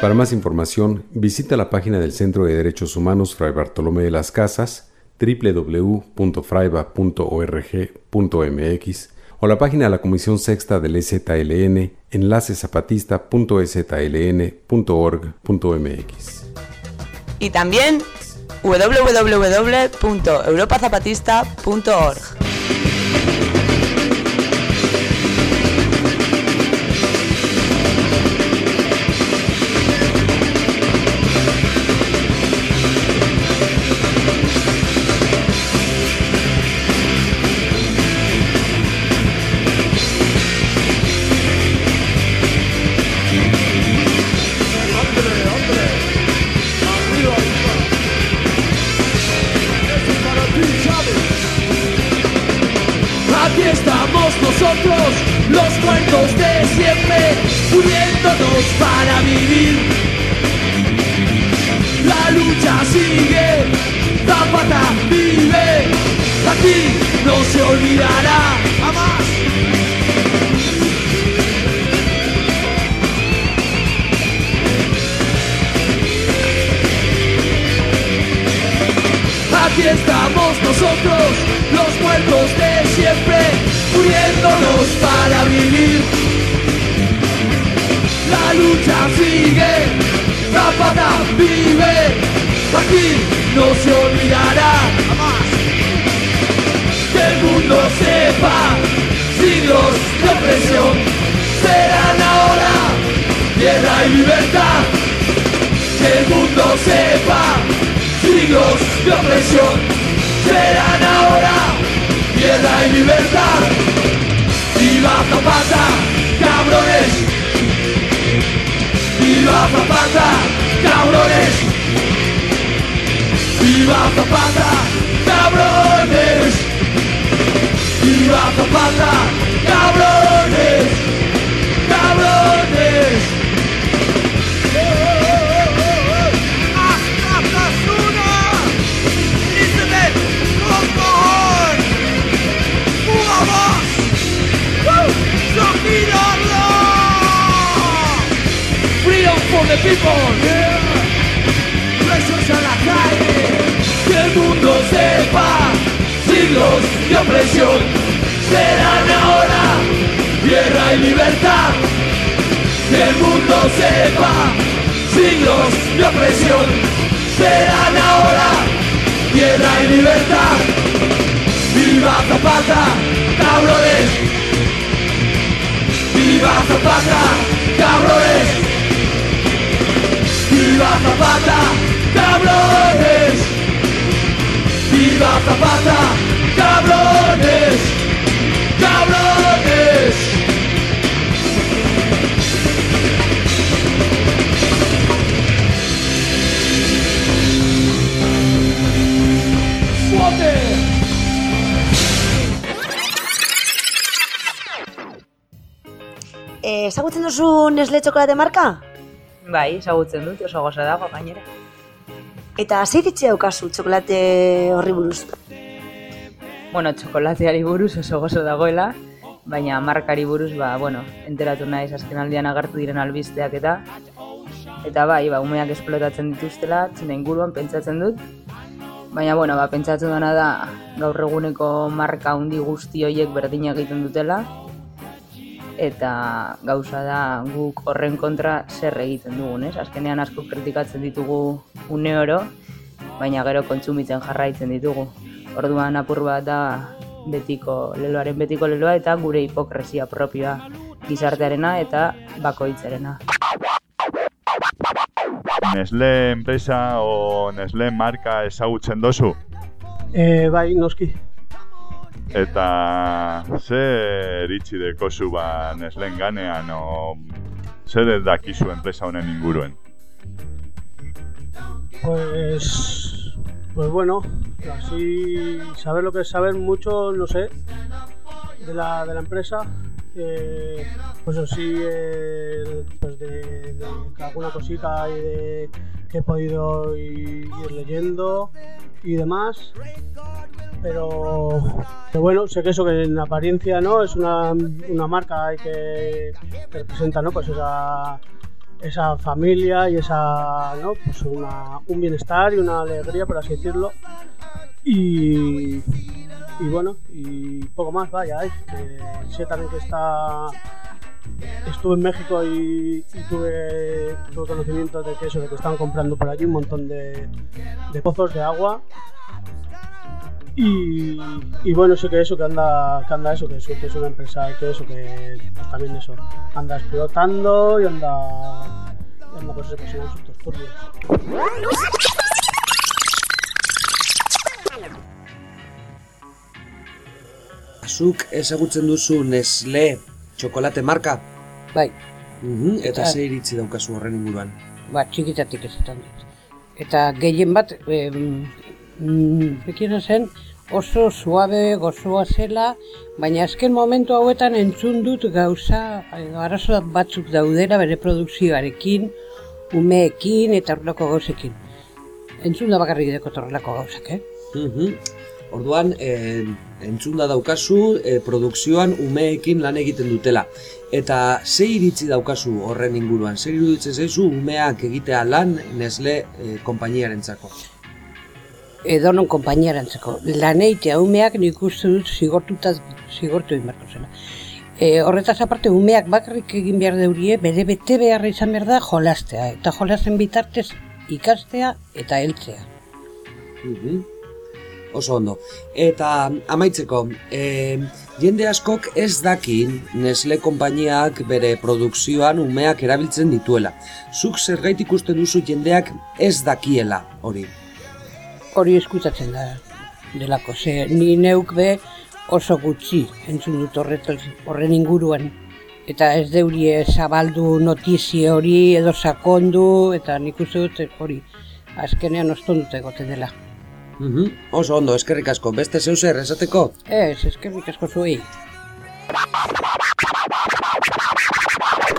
Para más información, visita la página del Centro de Derechos Humanos Fray Bartolomé de las Casas, www.fraiba.org.mx o la página de la Comisión Sexta del EZLN, enlacezapatista.eZLN.org.mx. Y también www.europazapatista.org. nosotros, los muertos de siempre, muriéndonos para vivir. La lucha sigue, Zapata vive, aquí no se olvidará. Que el mundo sepa, siglos de opresión, serán ahora tierra y libertad. Que el mundo sepa, siglos de opresión, serán ahora tierra y libertad. ¡Viva Zapata, cabrones! ¡Viva Zapata, cabrones! ¡Viva Zapata, cabrones! ¡Viva Zapata! ¡Cabrones! The people. Presos a la calle. Que el mundo sepa. Siglos de opresión. Serán ahora tierra y libertad. Que el mundo sepa. Siglos de opresión. Serán ahora tierra y libertad. ¡Viva Zapata, cabrones! ¡Viva Zapata, cabrones! ¡Viva Zapata, cabrones! ¡Viva Zapata, cabrones! ¡Cabrones! ¡Fuerte! Eh, ezagutzen duzu Nesle txokolate marka? Bai, ezagutzen dut, oso goza dago gainera. Eta zer iritzi daukazu txokolate horri buruz? Bueno, txokolateari buruz oso gozo dagoela, baina markari buruz, ba, bueno, enteratu naiz azken aldian agertu diren albisteak eta eta bai, ba, umeak esplotatzen dituztela, txina inguruan pentsatzen dut, baina, bueno, ba, pentsatzen dena da gaur eguneko marka handi guzti horiek berdina egiten dutela, eta gauza da guk horren kontra zer egiten dugun, ez? Azkenean asko kritikatzen ditugu une oro, baina gero kontsumitzen jarraitzen ditugu. Orduan apur bat da betiko leloaren betiko leloa eta gure hipokresia propioa gizartearena eta bakoitzarena. Nesle enpresa o Nesle marka ezagutzen dozu? E, bai, noski. Eta ze iritsi dekozu ba Neslen ganean o zer dakizu enpresa honen inguruen? Pues, pues bueno, así saber lo que es saber mucho, no sé, de la, de la empresa. Eh, pues así, eh, pues de, de alguna cosita y de, que he podido ir, ir leyendo y demás. Pero, bueno, sé que eso que en apariencia no es una, una marca que, que representa ¿no? pues esa, esa familia y esa ¿no? pues una, un bienestar y una alegría, por así decirlo. Y, y bueno, y poco más, vaya. Eh, sé también que está estuve en México y, tuve, tuve conocimiento de que eso, de que estaban comprando por allí un montón de, pozos de agua. Y, bueno, sé que eso, que anda, que anda eso, que es, una empresa y que eso, que también eso, anda explotando y anda, y anda pues eso, asuntos turbios. Zuk ezagutzen duzu Nesle txokolate marka? Bai. Mhm, eta Ah. ze iritzi daukazu horren inguruan? Ba, txikitatik ezaten dut. Eta gehien bat, e, bekira zen, oso suabe, gozoa zela, baina azken momentu hauetan entzun dut gauza, eh, arazo batzuk daudera bere produkzioarekin, umeekin eta horrelako gauzekin. Entzun da bakarrik dekot horrelako gauzak, eh? Mhm. Orduan, eh, entzunda daukazu eh, produkzioan umeekin lan egiten dutela. Eta ze iritzi daukazu horren inguruan? Zer iruditzen zaizu umeak egitea lan Nesle eh, konpainiarentzako? edonon konpainiarantzeko. Laneitea umeak nik uste dut zigortuta zigortu egin beharko zela. E, horretaz aparte, umeak bakarrik egin behar deurie, bere bete beharra izan behar da jolastea. Eta jolasten bitartez ikastea eta heltzea. Mhm. Oso ondo. Eta amaitzeko, e, jende askok ez dakin Nestle konpainiak bere produkzioan umeak erabiltzen dituela. Zuk zergaitik uste duzu jendeak ez dakiela hori. Hori eskutatzen da delako, ze ni neuk be oso gutxi entzun dut horren inguruan. Eta ez deurie zabaldu notizie hori edo sakondu, eta nik uste dut hori azkenean ostondut egoten dela. Mhm. Oso ondo, eskerrik asko. Beste zeuser esateko? Ez, eskerrik asko zuei.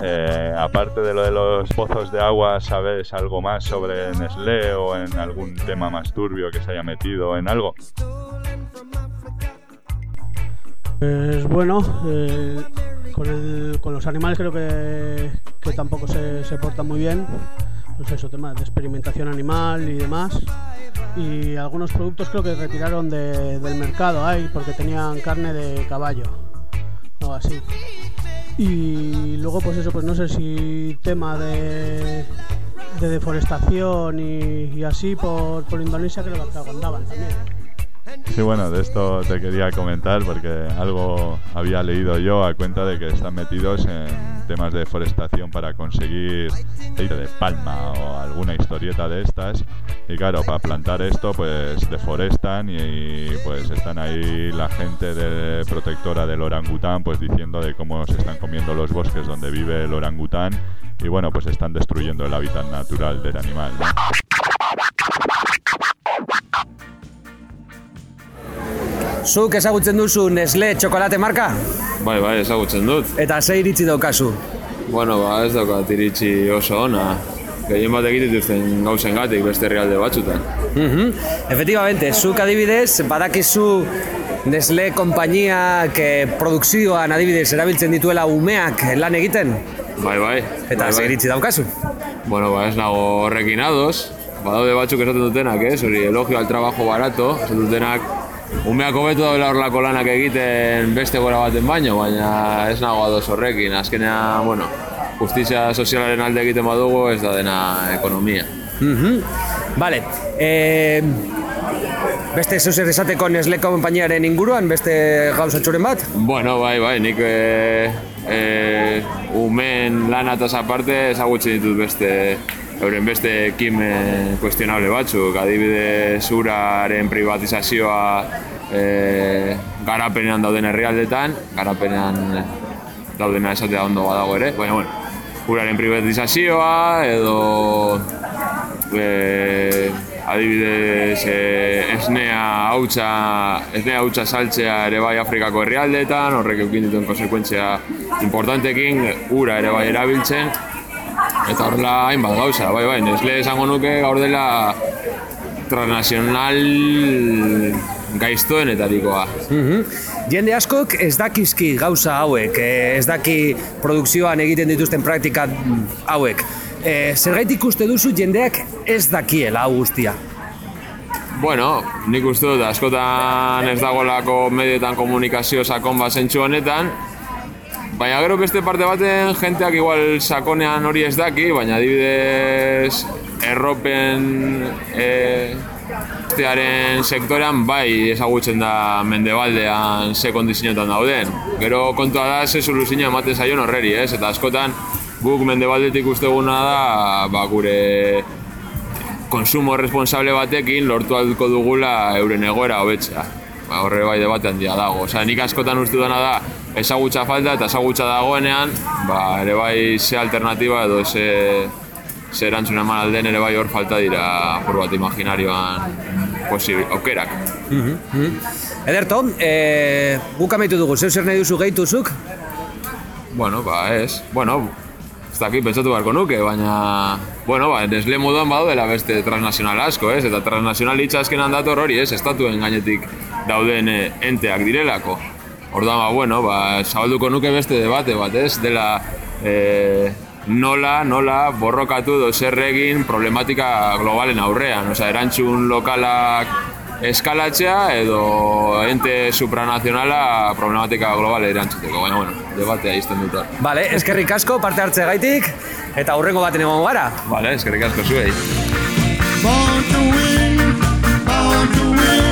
Eh, aparte de lo de los pozos de agua, ¿sabes algo más sobre Nestlé o en algún tema más turbio que se haya metido en algo? Pues bueno, eh, con, el- con los animales creo que, que tampoco se, se portan muy bien. Pues eso, temas de experimentación animal y demás. Y algunos productos creo que retiraron de- del mercado ahí porque tenían carne de caballo o así. Y luego pues eso, pues no sé si tema de, de deforestación y, y así por, por Indonesia creo que andaban también. Sí, bueno, de esto te quería comentar porque algo había leído yo a cuenta de que están metidos en temas de deforestación para conseguir aceite de palma o alguna historieta de estas. Y claro, para plantar esto pues deforestan y, pues están ahí la gente de protectora del orangután pues diciendo de cómo se están comiendo los bosques donde vive el orangután y bueno, pues están destruyendo el hábitat natural del animal. ¿no? Zuk ezagutzen duzu Nestle txokolate marka? Bai, bai, ezagutzen dut. Eta ze iritzi daukazu? Bueno, ba, ez daukat iritzi oso ona. Gehien bat egiten dituzten gauzen gatik beste herrialde batzutan. Mhm. Efectivamente, zuk adibidez, badakizu Nestle konpainiak eh, produkzioan adibidez erabiltzen dituela umeak lan egiten? Bai, bai. Eta bai, ze bai. iritzi daukazu? Bueno, ba, ez nago horrekin ados. Badaude batzuk esaten dutenak, ez? Hori, elogio al trabajo barato. Esaten dutenak, umeak hobeto daudela horlako lanak egiten beste gora baten baino, baina ez nago ados horrekin. Azkenean, bueno, justizia sozialaren alde egiten badugu ez da dena ekonomia. Mhm. Vale. Eh, beste zeuzer esateko Nestle konpainiaren inguruan, beste gauzatxoren bat? Bueno, bai, bai, nik e, e, umen lanataz aparte ezagutzen ditut beste euren beste ekimen kuestionable batzuk, adibidez uraren privatizazioa e, garapenean dauden herrialdetan, garapenean daudena esatea ondo badago ere, baina bueno, uraren privatizazioa edo e, adibidez e, esnea hautsa esnea hautsa saltzea ere bai Afrikako herrialdeetan, horrek eukin dituen konsekuentzia importantekin, ura ere bai erabiltzen, eta horrela hainbat gauza, bai bai, Nestle esango nuke gaur dela transnacional gaiztoenetarikoa. Mhm. Jende askok ez dakizki gauza hauek, eh, ez daki produkzioan egiten dituzten praktika hauek. Eh, zergaitik uste duzu jendeak ez dakiela hau guztia? Bueno, nik uste dut askotan ez dagoelako medietan komunikazio sakon bat zentsu honetan, baina gero beste parte baten jenteak igual sakonean hori ez daki, baina adibidez erropen e, Tearen sektorean bai ezagutzen da mendebaldean ze kondizionetan dauden. Gero kontua da ze soluzioa ematen zaion horreri, ez? Eta askotan guk mendebaldetik usteguna da ba, gure konsumo responsable batekin lortu alduko dugula euren egoera hobetzea. Ba, horre bai debate handia dago. Osea, nik askotan uste dena da ezagutza falta eta ezagutza dagoenean, ba, ere bai ze alternatiba edo ze, ze erantzun eman alden ere bai hor falta dira apur bat imaginarioan posibil, aukerak. Mhm. Ederto, eh, guk amaitu dugu, zeu zer nahi duzu gehituzuk? Bueno, ba ez. Bueno, ez dakit pentsatu beharko nuke, baina... Bueno, ba, Nestle moduan badaudela beste transnazional asko, ez? Eta transnazional hitza azkenan dator hori, ez? Estatuen gainetik dauden eh, enteak direlako. Orduan, ba, bueno, ba, zabalduko nuke beste debate bat, ez? Dela, eh, nola, nola borrokatu edo zer egin problematika globalen aurrean. Osea, erantzun lokalak eskalatzea edo ente supranazionala problematika globale erantzuteko. Baina, bueno, debatea izten dut. Vale, eskerrik asko parte hartze gaitik eta hurrengo baten egongo gara. Vale, eskerrik asko zuei. Born to win, born to win,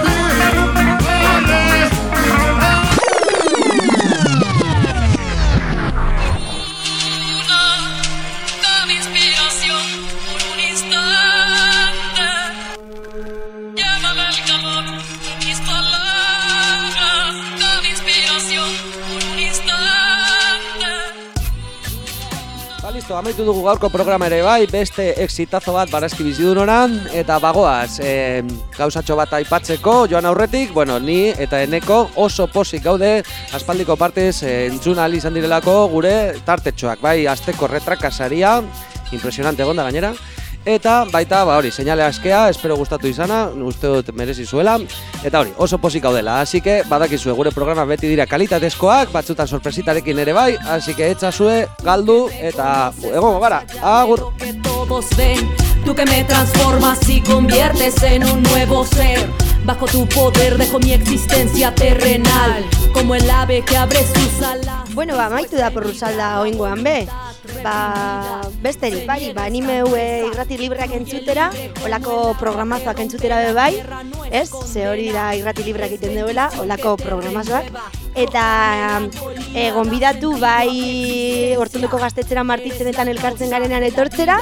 Listo, amaitu dugu gaurko programa ere bai, beste exitazo bat barazki bizidunoran, eta bagoaz, e, gauzatxo bat aipatzeko, joan aurretik, bueno, ni eta eneko oso posik gaude, aspaldiko partez e, entzun izan direlako gure tartetxoak, bai, azteko retrakasaria, impresionante egonda gainera, Eta baita, ba hori, seinale askea, espero gustatu izana, uste dut merezi zuela. Eta hori, oso posik gaudela, así que badakizue gure programa beti dira kalitatezkoak, batzutan sorpresitarekin ere bai, así que etzazue, galdu, eta egongo gara, agur! Tú que me transformas y conviertes en un nuevo ser. Bajo tu poder dejo mi existencia terrenal, como el ave que abre sus alas. Bueno, ba, maitu da porrusalda oingoan be. Ba, besterik, bai, ba, anime hue irrati libreak entzutera, olako programazoak entzutera be bai, ez? Ze hori da irrati libreak egiten duela, olako programazoak. Eta e, gonbidatu bai hortzundeko gaztetxera martitzenetan elkartzen garenean etortzera,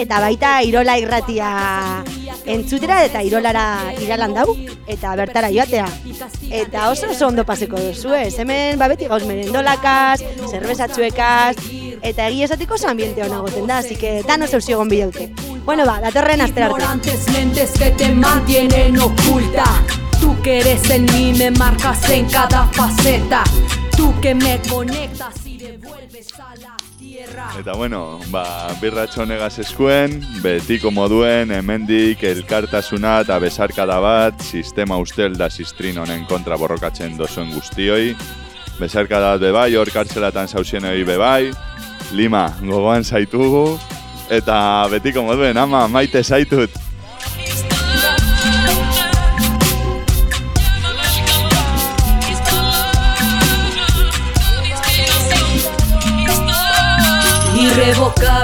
eta baita Irola irratia entzutera eta Irolara iralan dau, eta bertara joatea. Eta oso oso ondo paseko duzu, ez? Hemen ba beti gauz merendolakaz, zerbezatxuekaz, eta egia esatiko oso ambiente hona goten da, así que dan oso ziogon bideute. Bueno ba, datorren astera arte. Mentes que te mantienen oculta. Tú que eres en mí, me marcas en cada faceta. Tú que me conectas y devuelves a la tierra. Eta bueno, ba, birratxo negaz eskuen, betiko moduen, hemendik elkartasuna eta besarkada bat, sistema ustel da sistrin honen kontra borrokatzen dozuen guztioi. Besarkada bat bebai, hor kartzelatan zauzienoi bebai, lima, gogoan zaitugu, eta betiko moduen, ama, maite zaitut.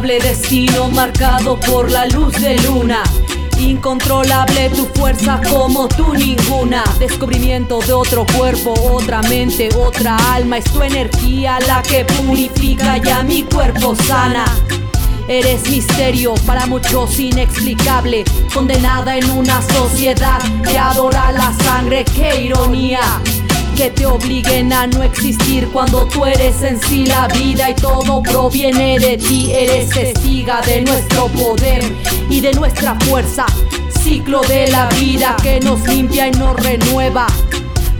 Destino marcado por la luz de luna. Incontrolable tu fuerza como tú ninguna. Descubrimiento de otro cuerpo, otra mente, otra alma. Es tu energía la que purifica ya mi cuerpo sana. Eres misterio para muchos inexplicable, condenada en una sociedad que adora la sangre, qué ironía. Que te obliguen a no existir cuando tú eres en sí la vida y todo proviene de ti. Eres testiga de nuestro poder y de nuestra fuerza. Ciclo de la vida que nos limpia y nos renueva.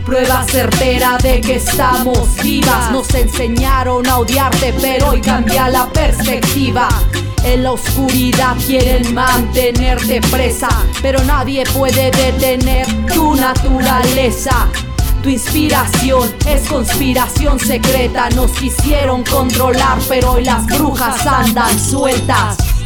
Prueba certera de que estamos vivas. Nos enseñaron a odiarte, pero hoy cambia la perspectiva. En la oscuridad quieren mantenerte presa, pero nadie puede detener tu naturaleza. Tu inspiración es conspiración secreta. Nos quisieron controlar, pero hoy las brujas andan sueltas.